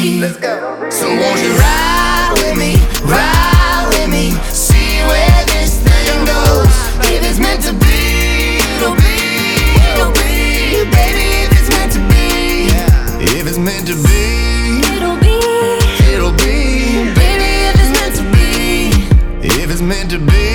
Let's go. So won't you ride with me, ride with me, see where this thing goes. If it's meant to be, it'll be, it'll be, baby. If it's meant to be, if it's meant to be, it'll be, it'll be, baby. If it's meant to be, if it's meant to be.